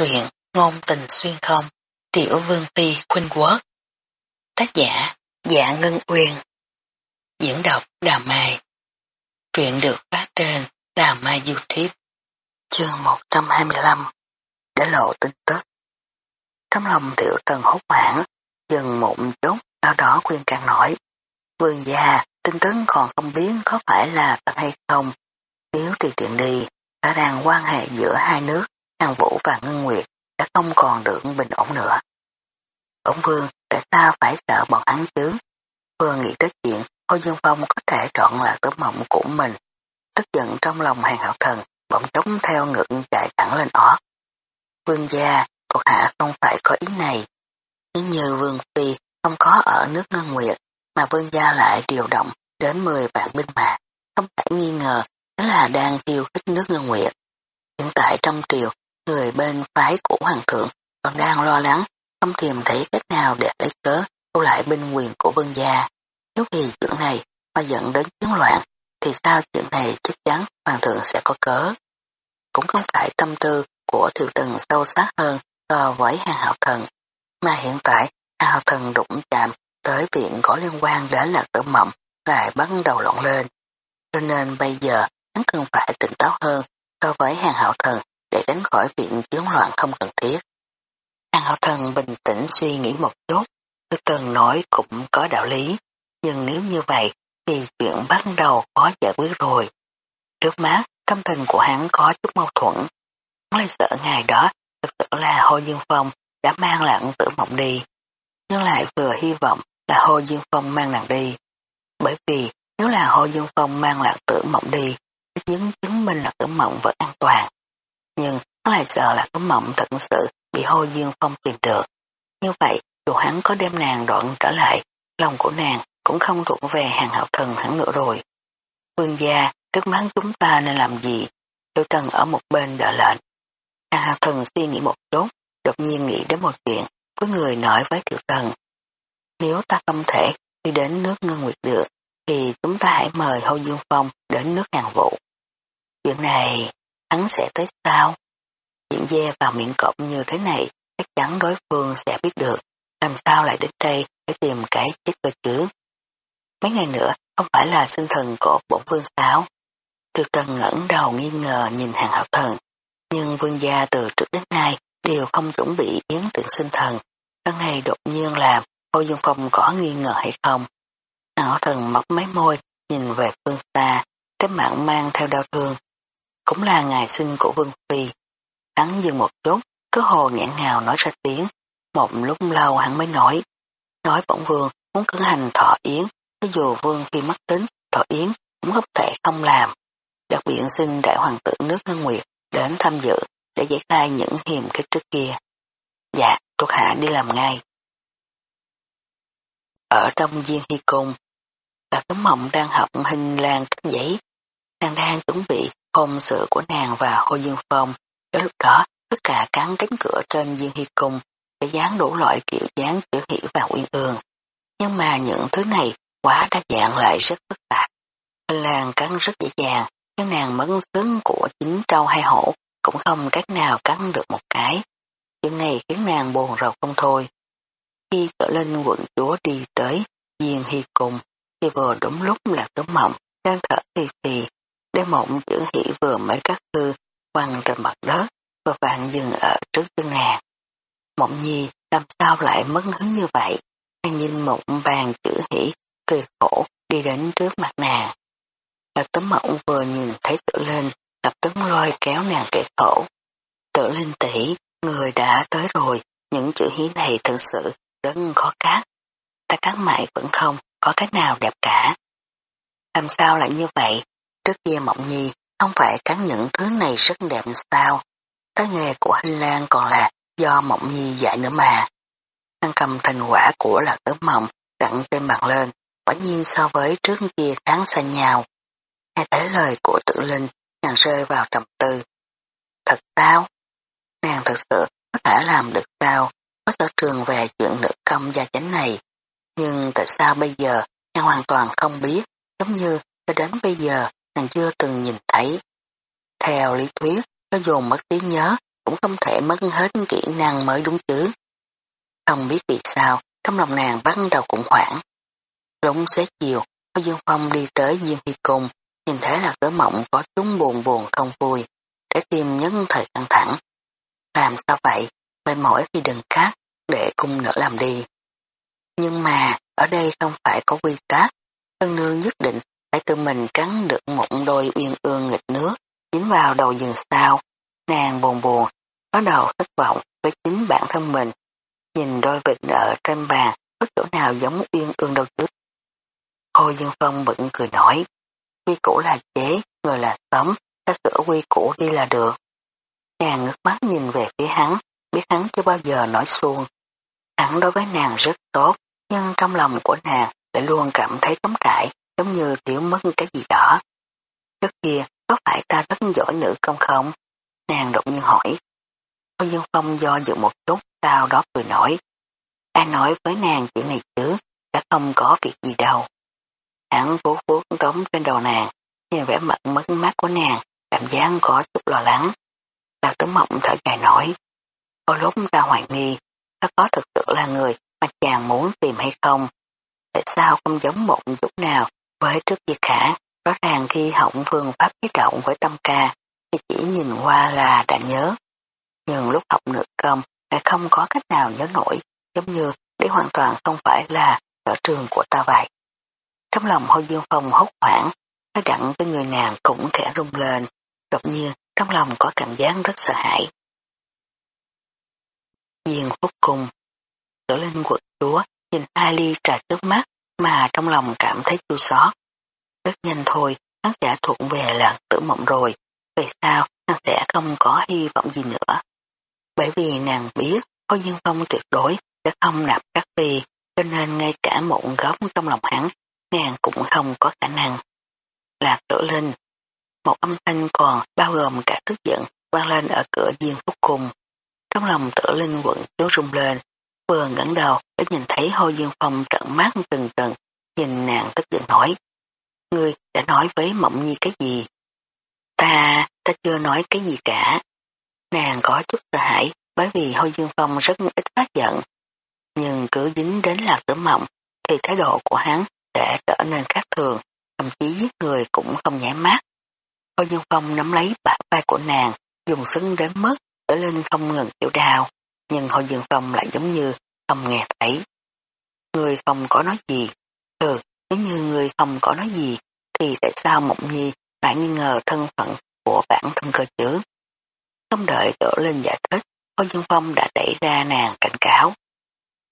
truyện Ngôn tình xuyên không, Tiểu Vương Phi Khuynh Quốc. Tác giả Dạ Ngân Uyên. Diễn đọc Đà Mai. Truyện được phát trên Đà Mai Youtube. Chương 125 Để lộ tin tức. Trong lòng tiểu tần hốt hoảng dừng một chút, sau đó khuyên càng nổi Vương gia, tin tức còn không biết có phải là thật hay không. Nếu tùy tiện đi khả năng quan hệ giữa hai nước. Hàng Vũ và Ngân Nguyệt đã không còn được bình ổn nữa. Ông Vương tại sao phải sợ bọn hắn chứ? Vương nghĩ tới chuyện Hồ Dương Phong có thể trọn là tấm mộng của mình. Tức giận trong lòng hàng hậu thần, bỗng chống theo ngực chạy thẳng lên ó. Vương gia, thuộc hạ không phải có ý này. Nếu như Vương Phi không có ở nước Ngân Nguyệt, mà Vương gia lại điều động đến 10 vạn binh mã, không phải nghi ngờ đó là đang khiêu khích nước Ngân Nguyệt. Hiện tại trong triều người bên phái của hoàng thượng còn đang lo lắng, không tìm thấy cách nào để lấy cớ thu lại binh quyền của vương gia. Nếu vì chuyện này mà dẫn đến chiến loạn, thì sao chuyện này chắc chắn hoàng thượng sẽ có cớ. Cũng không phải tâm tư của thiệu tần sâu sắc hơn so với hàng hậu thần, mà hiện tại hàng hậu thần đụng chạm tới viện có liên quan đến lạc tử mộng lại bắt đầu loạn lên. Cho nên bây giờ hắn cần phải tỉnh táo hơn so với hàng hậu thần để tránh khỏi việc chiến loạn không cần thiết. An hậu thần bình tĩnh suy nghĩ một chút, Tư cần nói cũng có đạo lý, nhưng nếu như vậy thì chuyện bắt đầu có giải quyết rồi. Trước mắt, tâm tình của hắn có chút mâu thuẫn. Hắn lại sợ ngày đó thực sự là Hồ Dương Phong đã mang lặng tử mộng đi, nhưng lại vừa hy vọng là Hồ Dương Phong mang nàng đi. Bởi vì nếu là Hồ Dương Phong mang lạc tử mộng đi, chứng chứng minh là tử mộng vẫn an toàn nhưng hắn lại sợ là cái mộng thật sự bị hô dương phong tìm được. Như vậy, dù hắn có đem nàng đoạn trở lại, lòng của nàng cũng không thuộc về hàng hậu thần hẳn nữa rồi. Vương gia, trước mắt chúng ta nên làm gì? Tiêu tần ở một bên đợi lệnh. Hàng hậu thần suy nghĩ một chút, đột nhiên nghĩ đến một chuyện, có người nói với tiểu tần. Nếu ta không thể đi đến nước ngân nguyệt được, thì chúng ta hãy mời Hô Dương Phong đến nước hàng vụ. Chuyện này, hắn sẽ tới sao? Chuyện dê vào miệng cọp như thế này, chắc chắn đối phương sẽ biết được, làm sao lại đến đây để tìm cái chết cơ chứ. Mấy ngày nữa, không phải là sinh thần của bổn vương sao? Tiêu tần ngẩn đầu nghi ngờ nhìn hàng hậu thần, nhưng vương gia từ trước đến nay đều không chuẩn bị yến tượng sinh thần. Lần này đột nhiên làm, cô Dương Phong có nghi ngờ hay không? Hàng hậu thần móc mấy môi, nhìn về phương xa, cái mạng mang theo đau thương, cũng là ngày sinh của Vương Phi. Hắn dừng một chút, cứ hồ nghẹn ngào nói ra tiếng, một lúc lâu hắn mới nói. Nói bổng vương muốn cử hành thọ yến, cho dù Vương Phi mất tính, thọ yến cũng không thể không làm. Đặc biệt xin đại hoàng tử nước Ngân Nguyệt đến tham dự để giải khai những hiềm khích trước kia. Dạ, thuộc hạ đi làm ngay. Ở trong viên hy cung, là tấm mộng đang học hình lan cắt giấy. Nàng đang chuẩn bị Công sự của nàng và Hồ Dương Phong. Đến lúc đó, tất cả cắn cánh cửa trên diên hy cung để dán đủ loại kiểu dáng chữ hỷ và uyên ương. Nhưng mà những thứ này quá đa dạng lại rất phức tạp. Làng cắn rất dễ dàng, nhưng nàng mấn xứng của chính trâu hay hổ cũng không cách nào cắn được một cái. Chuyện này khiến nàng buồn rầu không thôi. Khi trở lên quận chúa đi tới diên hy cung, thì vừa đúng lúc là tấm mộng, đang thở phì phì Đêm mộng chữ hỷ vừa mới cắt thư quăng trên mặt đất và vàng dừng ở trước chân nàng. Mộng nhi làm sao lại mất hứng như vậy? Nàng nhìn mộng vàng chữ hỷ cười khổ đi đến trước mặt nàng. là tấm mộng vừa nhìn thấy tự lên lập tức lôi kéo nàng kể khổ. Tự lên tỷ, người đã tới rồi, những chữ hí này thực sự rất khó cắt. Ta cắt mãi vẫn không có cách nào đẹp cả. Làm sao lại như vậy? Trước kia Mộng Nhi không phải cắn những thứ này rất đẹp sao. Cái nghề của Hình Lan còn là do Mộng Nhi dạy nữa mà. Hắn cầm thành quả của lạc tấm mộng đặn trên bàn lên, quả nhiên so với trước kia đáng xa nhau. Nghe thấy lời của tự linh, nàng rơi vào trầm tư. Thật sao? Nàng thật sự có thể làm được sao? Có sở trường về chuyện nữ công gia chánh này. Nhưng tại sao bây giờ nàng hoàn toàn không biết, giống như cho đến bây giờ nàng chưa từng nhìn thấy. Theo lý thuyết, cho dù mất trí nhớ, cũng không thể mất hết kỹ năng mới đúng chứ. Không biết vì sao, trong lòng nàng bắt đầu cũng hoảng. Đúng xế chiều, có Dương Phong đi tới Diên Hy Cung, nhìn thấy là cớ mộng có chúng buồn buồn không vui, trái tim nhấn thời căng thẳng. Làm sao vậy? Mệt mỏi thì đừng khác để cung nữa làm đi. Nhưng mà, ở đây không phải có quy tắc, tân nương nhất định phải tự mình cắn được một đôi uyên ương nghịch nước, dính vào đầu giường sao. Nàng buồn buồn, có đầu thất vọng với chính bản thân mình. Nhìn đôi vịt ở trên bàn, có chỗ nào giống uyên ương đâu chứ. Hồ Dương Phong bận cười nói, quy củ là chế, người là sống, ta sửa quy củ đi là được. Nàng ngước mắt nhìn về phía hắn, biết hắn chưa bao giờ nói xuông. Hắn đối với nàng rất tốt, nhưng trong lòng của nàng lại luôn cảm thấy trống trải, giống như tiểu mất cái gì đó. Trước kia, có phải ta rất giỏi nữ công không? Nàng đột nhiên hỏi. Âu Dương Phong do dự một chút, sau đó cười nói. Ai nói với nàng chuyện này chứ, đã không có việc gì đâu. Hắn vuốt vuốt tống trên đầu nàng, nhìn vẻ mặt mất mát của nàng, cảm giác có chút lo lắng. Đào tấm mộng thở dài nói. Có lúc ta hoài nghi, ta có thực sự là người mà chàng muốn tìm hay không? Tại sao không giống một chút nào với trước kia khả? Rõ ràng khi hỏng phương pháp khí động với tâm ca, thì chỉ nhìn qua là đã nhớ. Nhưng lúc học nửa công lại không có cách nào nhớ nổi, giống như để hoàn toàn không phải là sở trường của ta vậy. Trong lòng Hồ Dương Phong hốt hoảng, nói đặng với người nàng cũng khẽ rung lên, đột nhiên trong lòng có cảm giác rất sợ hãi. Diên phúc cùng, tử linh quật chúa nhìn hai ly trà trước mắt mà trong lòng cảm thấy chua xót. Rất nhanh thôi, hắn sẽ thuộc về là tử mộng rồi, về sau hắn sẽ không có hy vọng gì nữa. Bởi vì nàng biết Khôi Dương Phong tuyệt đối sẽ không nạp các phi, cho nên ngay cả một góc trong lòng hắn, nàng cũng không có khả năng. Là tử linh, một âm thanh còn bao gồm cả tức giận vang lên ở cửa diên phúc cùng. Trong lòng tử linh quận chố rung lên, vừa ngẩng đầu để nhìn thấy Hồ Dương Phong trợn mắt trừng trừng, nhìn nàng tức giận hỏi. Ngươi đã nói với Mộng Nhi cái gì? Ta, ta chưa nói cái gì cả. Nàng có chút sợ hãi bởi vì Hồ Dương Phong rất ít phát giận. Nhưng cứ dính đến lạc tử mộng thì thái độ của hắn sẽ trở nên khác thường, thậm chí giết người cũng không nhảy mắt. Hồ Dương Phong nắm lấy bả vai của nàng, dùng sưng đến mức trở lên không ngừng chịu đau, nhưng Hồ Dương Phong lại giống như không nghe thấy. Người không có nói gì, ừ, nếu như người không có nói gì, thì tại sao Mộng Nhi lại nghi ngờ thân phận của bản thân cơ chứ? Không đợi tổ lên giải thích, Hồ Dương Phong đã đẩy ra nàng cảnh cáo.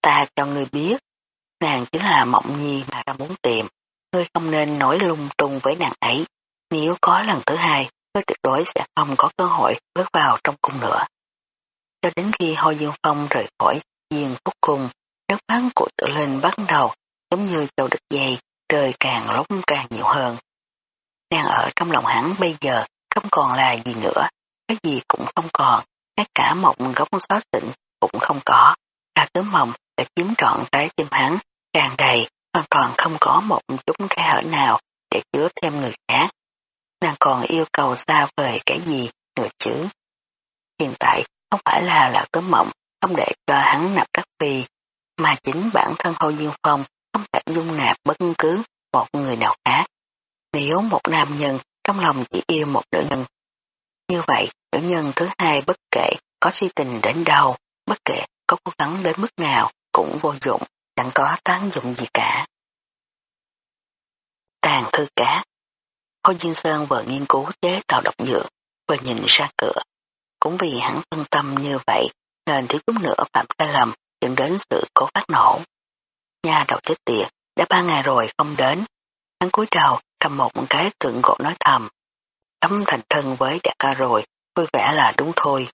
Ta cho ngươi biết, nàng chính là Mộng Nhi mà ta muốn tìm, ngươi không nên nói lung tung với nàng ấy. Nếu có lần thứ hai, ngươi tuyệt đối sẽ không có cơ hội bước vào trong cung nữa. Cho đến khi Hồ Dương Phong rời khỏi diên cuối cùng, nước mắt của tự linh bắt đầu giống như châu đực dày, rơi càng lúc càng nhiều hơn. Nàng ở trong lòng hắn bây giờ không còn là gì nữa, cái gì cũng không còn, ngay cả một gốc xóa xịn cũng không có. Cả tướng mộng đã chiếm trọn trái tim hắn, tràn đầy, hoàn toàn không có một chút khe hở nào để chứa thêm người khác nàng còn yêu cầu xa vời cái gì nữa chứ. Hiện tại không phải là lạc tấm mộng không để cho hắn nạp đắc phi, mà chính bản thân Hồ Duyên Phong không thể dung nạp bất cứ một người nào khác. Nếu một nam nhân trong lòng chỉ yêu một nữ nhân, như vậy nữ nhân thứ hai bất kể có si tình đến đâu, bất kể có cố gắng đến mức nào cũng vô dụng, chẳng có tán dụng gì cả. Tàn thư cá Hồ Diên Sơn vừa nghiên cứu chế tạo độc dược, vừa nhìn ra cửa. Cũng vì hắn phân tâm như vậy, nên thiếu chút nữa phạm sai lầm dẫn đến sự cố phát nổ. Nhà đầu chết tiệt, đã ba ngày rồi không đến. Hắn cúi đầu cầm một cái tượng gỗ nói thầm. Tấm thành thân với đại ca rồi, vui vẻ là đúng thôi.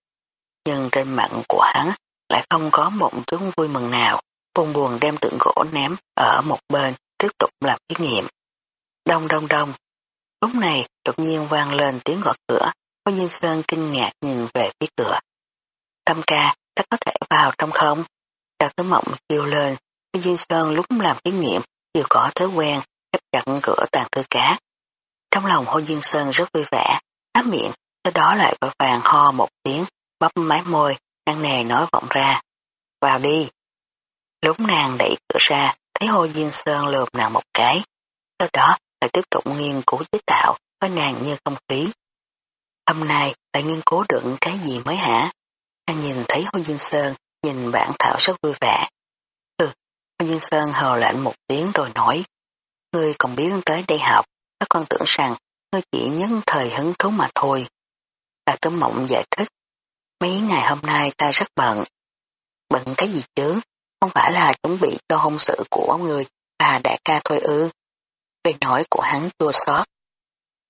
Nhưng trên mặt của hắn lại không có một chút vui mừng nào, buồn buồn đem tượng gỗ ném ở một bên, tiếp tục làm thí nghiệm. Đông đông đông, Lúc này đột nhiên vang lên tiếng gõ cửa, có Diên Sơn kinh ngạc nhìn về phía cửa. Tâm ca, ta có thể vào trong không? Đào Tứ Mộng kêu lên, có Diên Sơn lúc làm thí nghiệm đều có thói quen khép chặt cửa tàn thư cá. Trong lòng Hồ Diên Sơn rất vui vẻ, áp miệng, sau đó lại vội vàng ho một tiếng, bắp mái môi, năng nề nói vọng ra. Vào đi. Lúc nàng đẩy cửa ra, thấy Hồ Diên Sơn lườm nàng một cái. Sau đó lại tiếp tục nghiên cứu chế tạo với nàng như không khí. Hôm nay lại nghiên cứu được cái gì mới hả? Anh nhìn thấy Hồ Dương Sơn nhìn bản thảo rất vui vẻ. Ừ, Hồ Dương Sơn hờ lạnh một tiếng rồi nói. Ngươi còn biết tới đây học, các con tưởng rằng ngươi chỉ nhân thời hứng thú mà thôi. Bà Tấm Mộng giải thích. Mấy ngày hôm nay ta rất bận. Bận cái gì chứ? Không phải là chuẩn bị cho hôn sự của người và đại ca thôi ư. Về nói của hắn chua xót.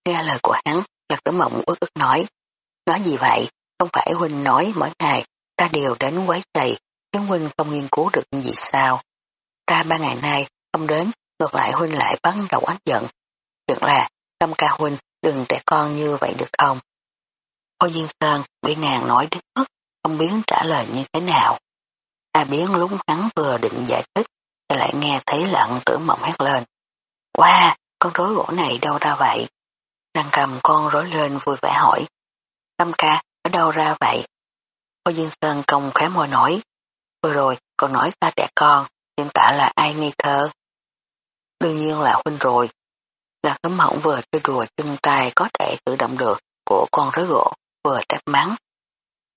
Nghe lời của hắn, Lạc Tử Mộng ước ước nói. Nói gì vậy? Không phải Huynh nói mỗi ngày ta đều đến quấy rầy, khiến Huynh không nghiên cứu được gì sao? Ta ba ngày nay không đến, ngược lại Huynh lại bắt đầu oán giận. Chuyện là, tâm ca Huynh đừng trẻ con như vậy được không? Hồ Diên Sơn bị nàng nói đến mức không biết trả lời như thế nào. Ta biến lúc hắn vừa định giải thích, thì lại nghe thấy lận tử mộng hét lên. Wow, con rối gỗ này đâu ra vậy? Nàng cầm con rối lên vui vẻ hỏi. Tâm ca, ở đâu ra vậy? Hồ Dương Sơn công khóe môi nói. Vừa rồi, còn nói ta trẻ con, hiện tại là ai ngây thơ? Đương nhiên là huynh rồi. Là cấm mộng vừa chơi đùa chân tay có thể tự động được của con rối gỗ, vừa trách mắng.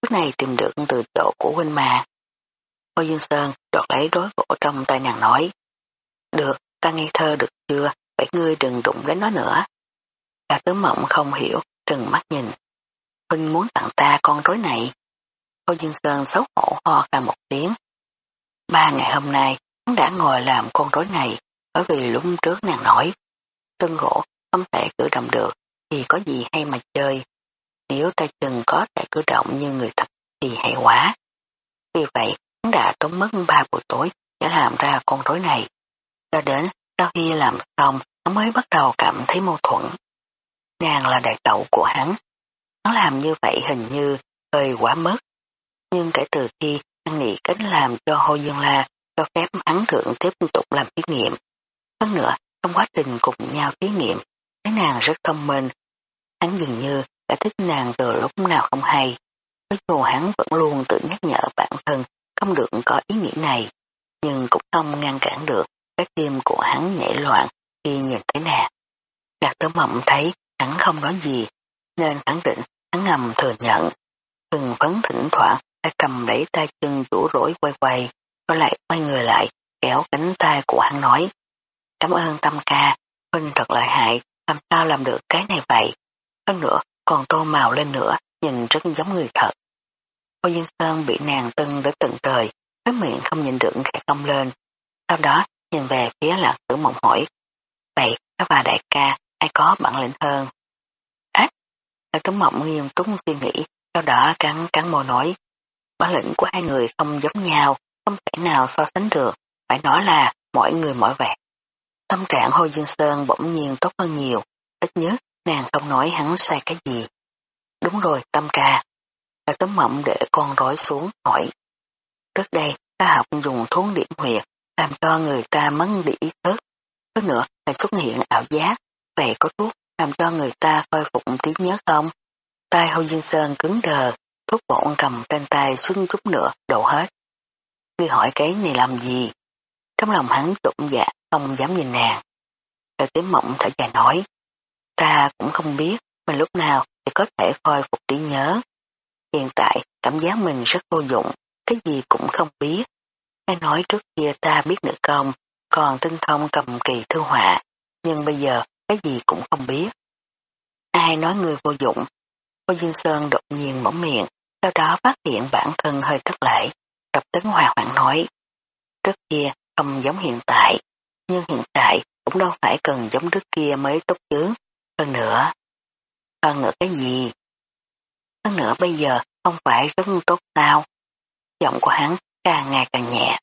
Lúc này tìm được từ chỗ của huynh mà. Hồ Dương Sơn đọt lấy rối gỗ trong tay nàng nói. Được, ta ngây thơ được chưa, vậy ngươi đừng đụng đến nó nữa. Cả tứ mộng không hiểu, trừng mắt nhìn. Huynh muốn tặng ta con rối này. Hồ Dương Sơn xấu hổ ho cả một tiếng. Ba ngày hôm nay, hắn đã ngồi làm con rối này, bởi vì lúc trước nàng nổi, tân gỗ không thể cử động được, thì có gì hay mà chơi. Nếu ta chừng có thể cử động như người thật thì hay quá. Vì vậy, hắn đã tốn mất ba buổi tối để làm ra con rối này. Cho đến sau khi làm xong, hắn mới bắt đầu cảm thấy mâu thuẫn. Nàng là đại tẩu của hắn. Hắn làm như vậy hình như hơi quá mất. Nhưng kể từ khi hắn nghĩ cách làm cho Hồ Dương La cho phép hắn thượng tiếp tục làm thí nghiệm. Hơn nữa, trong quá trình cùng nhau thí nghiệm, thấy nàng rất thông minh. Hắn dường như đã thích nàng từ lúc nào không hay. Với dù hắn vẫn luôn tự nhắc nhở bản thân không được có ý nghĩ này, nhưng cũng không ngăn cản được cái tim của hắn nhảy loạn khi nhìn thấy nàng. Đạt tớ mộng thấy hắn không nói gì, nên khẳng định hắn ngầm thừa nhận. Từng phấn thỉnh thoảng lại cầm lấy tay chân rũ rỗi quay quay, rồi lại quay người lại, kéo cánh tay của hắn nói. Cảm ơn tâm ca, Huynh thật lợi hại, làm sao làm được cái này vậy? Hơn nữa, còn tô màu lên nữa, nhìn rất giống người thật. Cô Diên Sơn bị nàng tưng đến tận trời, cái miệng không nhìn được khẽ cong lên. Sau đó, nhìn về phía lạc tử mộng hỏi. Vậy, các bà đại ca, ai có bản lĩnh hơn? Ách! Lạc tử mộng nghiêm túc suy nghĩ, sau đó cắn cắn môi nói. Bản lĩnh của hai người không giống nhau, không thể nào so sánh được, phải nói là mỗi người mỗi vẻ. Tâm trạng Hồ Dương Sơn bỗng nhiên tốt hơn nhiều, ít nhất nàng không nói hắn sai cái gì. Đúng rồi, tâm ca. Là tấm mộng để con rối xuống, hỏi. Trước đây, ta học dùng thuốc điểm huyệt, làm cho người ta mất đi ý thức. Hơn nữa, lại xuất hiện ảo giác, vậy có thuốc làm cho người ta khôi phục trí nhớ không? Tai Hồ Dương Sơn cứng đờ, thuốc bổn cầm trên tay xuân chút nữa đổ hết. Ngươi hỏi cái này làm gì? Trong lòng hắn trụng dạ, không dám nhìn nàng. Thời tím mộng thở dài nói, ta cũng không biết mình lúc nào thì có thể khôi phục trí nhớ. Hiện tại cảm giác mình rất vô dụng, cái gì cũng không biết. Nghe nói trước kia ta biết nữ công, còn tinh thông cầm kỳ thư họa, nhưng bây giờ cái gì cũng không biết. Ai nói người vô dụng? Cô Dương Sơn đột nhiên mở miệng, sau đó phát hiện bản thân hơi thất lễ, đập tấn hòa hoạn nói. Trước kia không giống hiện tại, nhưng hiện tại cũng đâu phải cần giống trước kia mới tốt chứ. Hơn nữa, hơn nữa cái gì? Hơn nữa bây giờ không phải rất tốt sao? Giọng của hắn càng ngày càng nhẹ.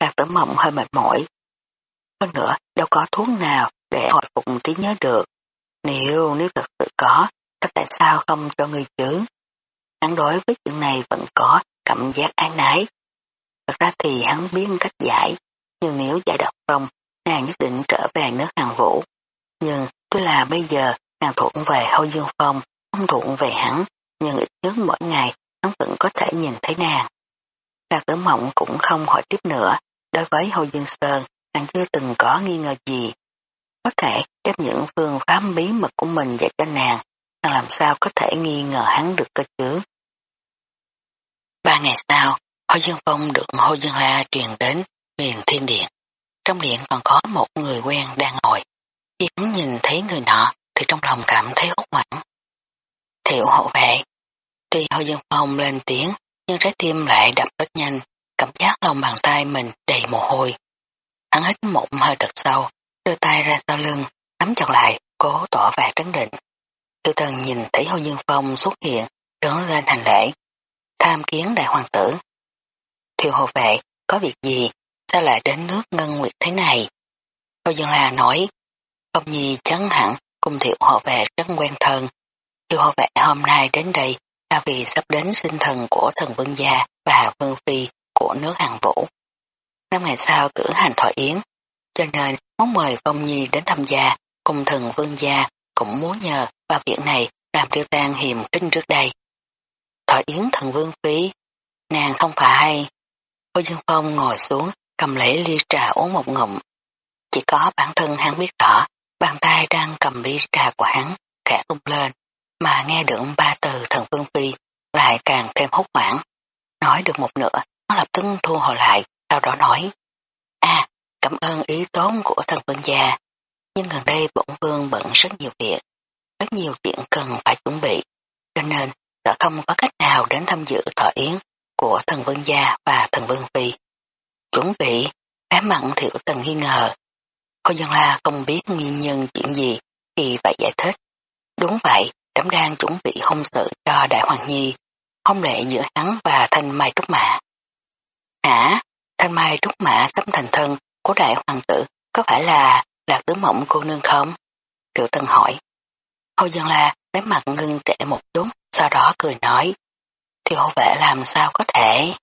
Lạc tử mộng hơi mệt mỏi. Hơn nữa, đâu có thuốc nào để hồi phục trí nhớ được. Nếu nếu thật sự có, thì tại sao không cho người chứ? Hắn đối với chuyện này vẫn có cảm giác ái nái. Thật ra thì hắn biết cách giải, nhưng nếu giải độc xong, nàng nhất định trở về nước hàng vũ. Nhưng tuy là bây giờ nàng thuận về Hâu Dương Phong, không thuận về hắn, nhưng ít nhất mỗi ngày hắn vẫn có thể nhìn thấy nàng. Là tử mộng cũng không hỏi tiếp nữa, đối với Hồ Dương Sơn, nàng chưa từng có nghi ngờ gì. Có thể đem những phương pháp bí mật của mình dạy cho nàng, nàng làm sao có thể nghi ngờ hắn được cơ chứ. Ba ngày sau, Hồ Dương Phong được Hồ Dương La truyền đến huyền thiên điện. Trong điện còn có một người quen đang ngồi. Khi hắn nhìn thấy người nọ thì trong lòng cảm thấy hốt hoảng. Thiệu hộ vệ. Tuy Hồ Dương Phong lên tiếng nhưng trái tim lại đập rất nhanh, cảm giác lòng bàn tay mình đầy mồ hôi. Hắn hít một hơi thật sâu, đưa tay ra sau lưng, nắm chặt lại, cố tỏ vẻ trấn định. Tiêu thần nhìn thấy Hồ Dương Phong xuất hiện, đứng lên hành lễ. Tham kiến đại hoàng tử. Thiều hồ vệ, có việc gì, sao lại đến nước ngân nguyệt thế này? Hồ Dương La nói, Phong Nhi chấn hẳn cùng thiệu hồ vệ rất quen thân. Thiệu hồ vệ hôm nay đến đây là vì sắp đến sinh thần của thần vương gia và vương phi của nước hàng vũ. Năm ngày sau cử hành thọ yến, cho nên muốn mời Phong Nhi đến tham gia cùng thần vương gia cũng muốn nhờ vào việc này làm tiêu tan hiềm kinh trước đây. Thọ yến thần vương phi, nàng không phải. Cô Dương Phong ngồi xuống cầm lấy ly trà uống một ngụm. Chỉ có bản thân hắn biết rõ, bàn tay đang cầm ly trà của hắn, khẽ rung lên, mà nghe được ba từ thần vương phi, lại càng thêm hốt hoảng. Nói được một nửa, nó lập tức thu hồi lại, sau đó nói, cảm ơn ý tốn của thần quân gia, nhưng gần đây bổn vương bận rất nhiều việc, rất nhiều chuyện cần phải chuẩn bị, cho nên sẽ không có cách nào đến tham dự thọ yến của thần vương gia và thần vương phi. Chuẩn bị, bé mặn thiểu tần nghi ngờ. Cô dân la không biết nguyên nhân chuyện gì thì phải giải thích. Đúng vậy, đám đang chuẩn bị hôn sự cho Đại Hoàng Nhi, hôn lệ giữa hắn và Thanh Mai Trúc Mã. Hả? Thanh Mai Trúc Mã sắp thành thân của Đại Hoàng tử có phải là là tứ mộng cô nương không? Tiểu Tân hỏi. Hồ Dân La lấy mặt ngưng trệ một chút, sau đó cười nói. Thì hộ vệ làm sao có thể?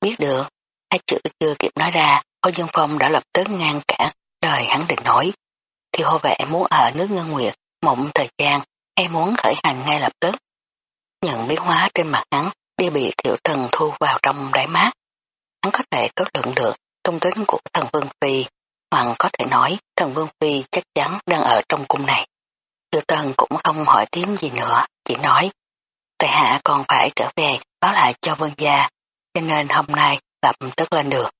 Biết được, hai chữ chưa kịp nói ra, Hồ Dương Phong đã lập tức ngăn cản đời hắn định nói. Thì hộ vệ muốn ở nước Ngân Nguyệt, mộng thời gian, hay muốn khởi hành ngay lập tức. Nhận biến hóa trên mặt hắn đi bị tiểu thần thu vào trong đáy mát. Hắn có thể có lượng được công tính của thần Vương Phi, hoặc có thể nói thần Vương Phi chắc chắn đang ở trong cung này. Tư Tân cũng không hỏi tím gì nữa, chỉ nói, tại hạ còn phải trở về báo lại cho vương gia, cho nên hôm nay lập tức lên được.